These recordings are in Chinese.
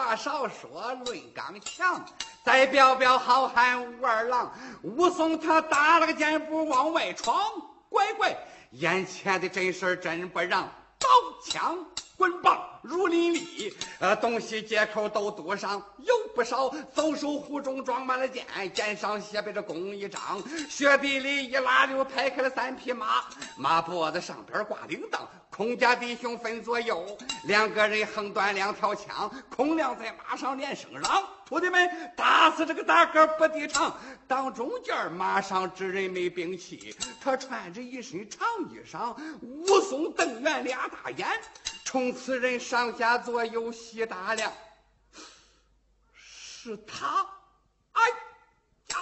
话少说，论刚强。再彪彪好汉武二郎，武松他打了个箭步往外闯，乖乖，眼前的真事真不让，刀枪棍棒如林立，呃，东西街口都堵上，有不少走手壶中装满了剑，剑上写备着弓一张，雪地里一拉溜排开了三匹马，马脖子上边挂铃铛。孔家弟兄分左右，两个人横端两条枪。孔亮在马上连声嚷：“徒弟们，打死这个大个不抵偿！”当中间马上之人没兵器，他穿着一身长衣裳。武松瞪圆俩大眼，从此人上下左右细打量，是他。哎呀。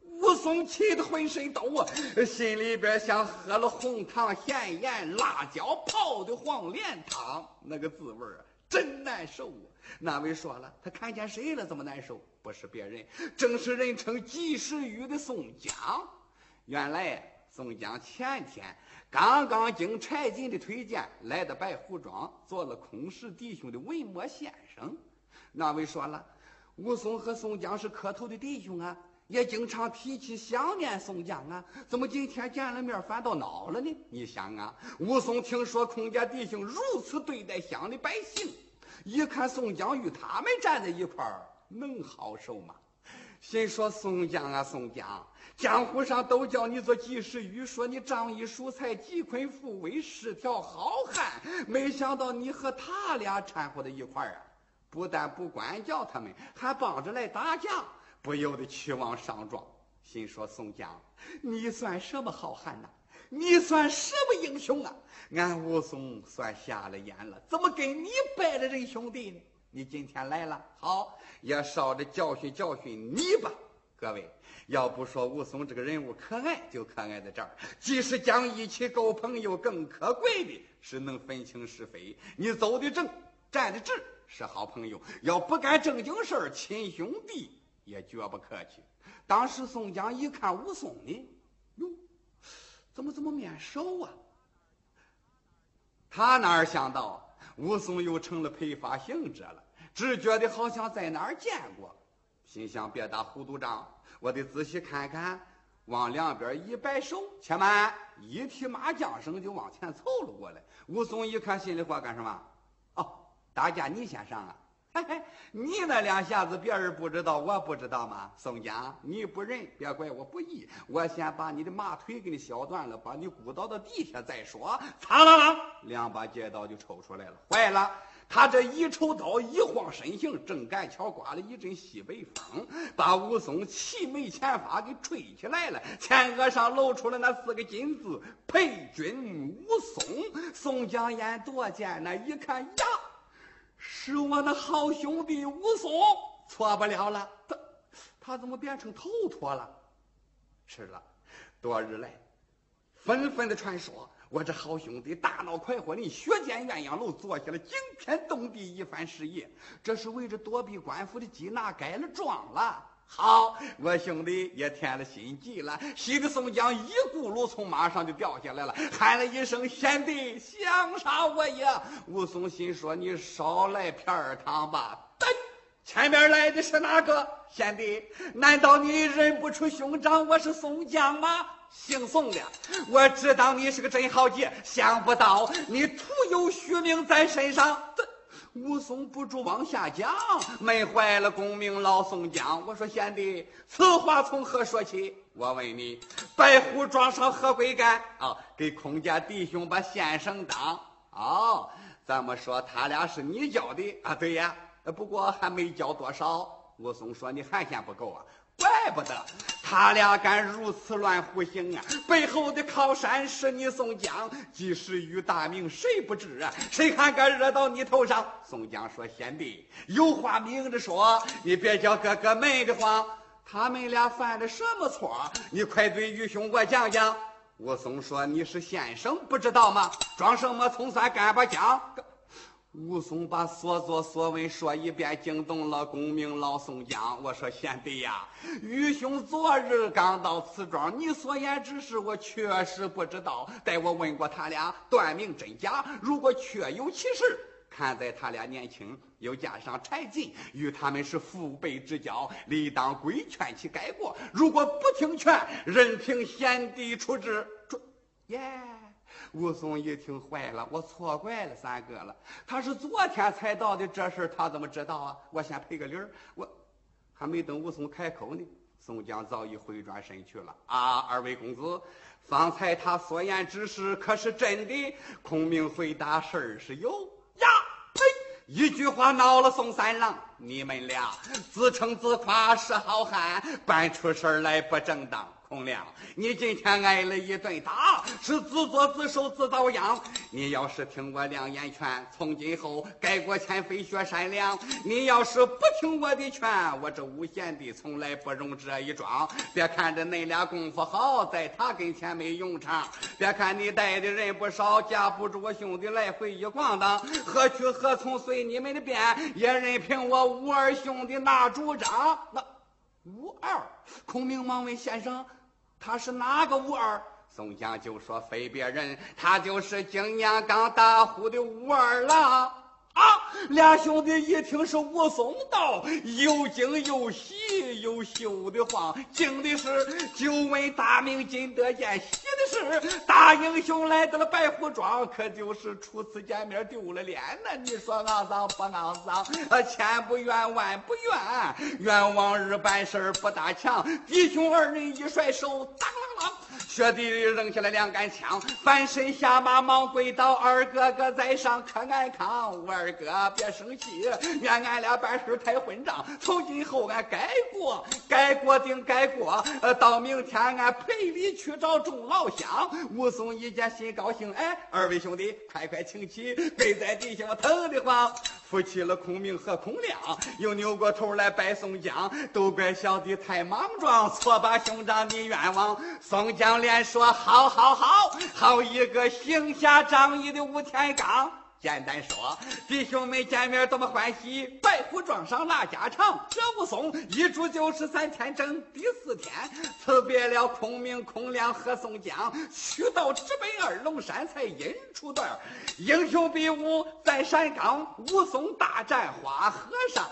武松气得浑身抖啊，心里边像喝了红糖、咸盐、辣椒泡的黄连汤，那个滋味啊，真难受啊！那位说了，他看见谁了？这么难受？不是别人，正是人称及时雨的宋江。原来宋江前天刚刚经柴进的推荐，来到白虎庄，做了孔氏弟兄的文墨先生。那位说了，武松和宋江是磕头的弟兄啊。也经常提起想念宋江啊，怎么今天见了面反倒恼了呢？你想啊，武松听说孔家弟兄如此对待乡里百姓，一看宋江与他们站在一块儿，能好受吗？心说宋江啊，宋江，江湖上都叫你做及时雨，说你仗义疏财、济困扶危、是条好汉，没想到你和他俩掺和在一块儿啊！不但不管教他们，还帮着来打架。不由得气往上撞，心说：“宋江，你算什么好汉呐？你算什么英雄啊？俺武松算瞎了眼了，怎么跟你拜了仁兄弟呢？你今天来了，好，也稍着教训教训你吧。各位，要不说武松这个人物可爱，就可爱在这儿。即使讲义气、够朋友，更可贵的是能分清是非。你走的正，站的直，是好朋友；要不干正经事儿，亲兄弟。”也绝不客气。当时宋江一看武松呢，哟，怎么这么面熟啊？他哪儿想到武松又成了陪发行者了，只觉得好像在哪儿见过。心想别打糊涂账，我得仔细看看。往两边一摆手，且慢，一提麻将声就往前凑了过来。武松一看，心里话干什么？哦，大家你先上啊。嘿嘿你那两下子别人不知道，我不知道吗？宋江，你不仁，别怪我不义。我先把你的马腿给你削断了，把你鼓捣到地下再说。苍啷啷，两把尖刀就抽出来了。坏了，他这一抽刀，一晃身形，正赶巧刮了一阵西北风，把武松齐眉前发给吹起来了。前额上露出了那四个金字：陪君武松。宋江眼多尖呐，一看呀。是我的好兄弟武松，错不了了。他他怎么变成头陀了？是了，多日来纷纷的传说，我这好兄弟大闹快活林，血溅鸳鸯楼，做下了惊天动地一番事业。这是为着躲避官府的缉拿，改了装了。好，我兄弟也添了心计了。喜的宋江一咕噜从马上就掉下来了，喊了一声：“贤弟，想杀我呀！”武松心说：“你少来片儿汤吧。”噔，前面来的是哪个？贤弟，难道你认不出兄长我是宋江吗？姓宋的，我知道你是个真豪杰，想不到你徒有虚名在身上。武松不住往下讲，闷坏了功名老宋江。我说贤弟，此话从何说起？我问你，白虎庄上何贵干？啊，给孔家弟兄把先生当。哦，咱们说他俩是你教的啊？对呀，不过还没教多少。武松说你还嫌不够啊？怪不得他俩敢如此乱胡行啊！背后的靠山是你宋江，即使与大名谁不知啊？谁还敢惹到你头上？宋江说：“贤弟，有话明着说，你别叫哥哥闷得慌。他们俩犯的什么错？你快对愚兄我讲讲。”武松说：“你是先生，不知道吗？装什么葱蒜干巴姜？”武松把所作所为说一遍，惊动了功名老宋江。我说贤弟呀，愚兄昨日刚到此庄，你所言之事我确实不知道。待我问过他俩，断明真假。如果确有其事。看在他俩年轻，又加上柴进，与他们是父辈之交，理当规劝其改过。如果不听劝，任凭贤弟处置。耶！武松一听坏了，我错怪了三哥了。他是昨天才到的，这事他怎么知道啊？我先赔个礼儿。我还没等武松开口呢，宋江早已回转身去了。啊，二位公子，方才他所言之事可是真的？孔明回答：事儿是有呀。呸！一句话恼了宋三郎。你们俩自称自夸是好汉，办出事来不正当。孔亮，你今天挨了一顿打，是自作自受自遭殃。你要是听我两言劝，从今后改过迁非学善良。你要是不听我的劝，我这无贤的从来不容这一桩。别看着恁俩功夫好，在他跟前没用场。别看你带的人不少，架不住我兄弟来回一咣当，何去何从随你们的便，也任凭我五二兄弟拿主张。那五二，孔明忙问先生。他是哪个武二？宋江就说：“非别人，他就是金阳冈打虎的武二郎。”啊！俩兄弟一听是武松到，又惊又喜又羞得慌。惊的是久闻大名今得见，喜的是大英雄来到了白虎庄，可就是初次见面丢了脸呢。你说肮脏不肮脏？啊，千不怨万不怨，冤枉日办事不大强。弟兄二人一甩手，当啷啷。雪地里扔下来两杆枪，翻身下马忙跪倒，二哥哥在上可安康。我二哥别生气，怨俺俩办事太混账。从今后俺改过，改过定改过。呃，到明天俺赔礼去找众老乡。武松一见心高兴，哎，二位兄弟快快请起，跪在地下疼得慌。扶起了孔明和孔亮，又扭过头来拜宋江，都怪小弟太莽撞，错把兄长你冤枉。宋江连说：好好好，好一个行侠仗义的武天罡。简单说，弟兄们见面多么欢喜！白虎庄上拉家常，这武松一住就是三天整。第四天辞别了孔明、孔亮和宋江，去到直奔二龙山才引出段英雄比武在山岗，武松大战花和尚。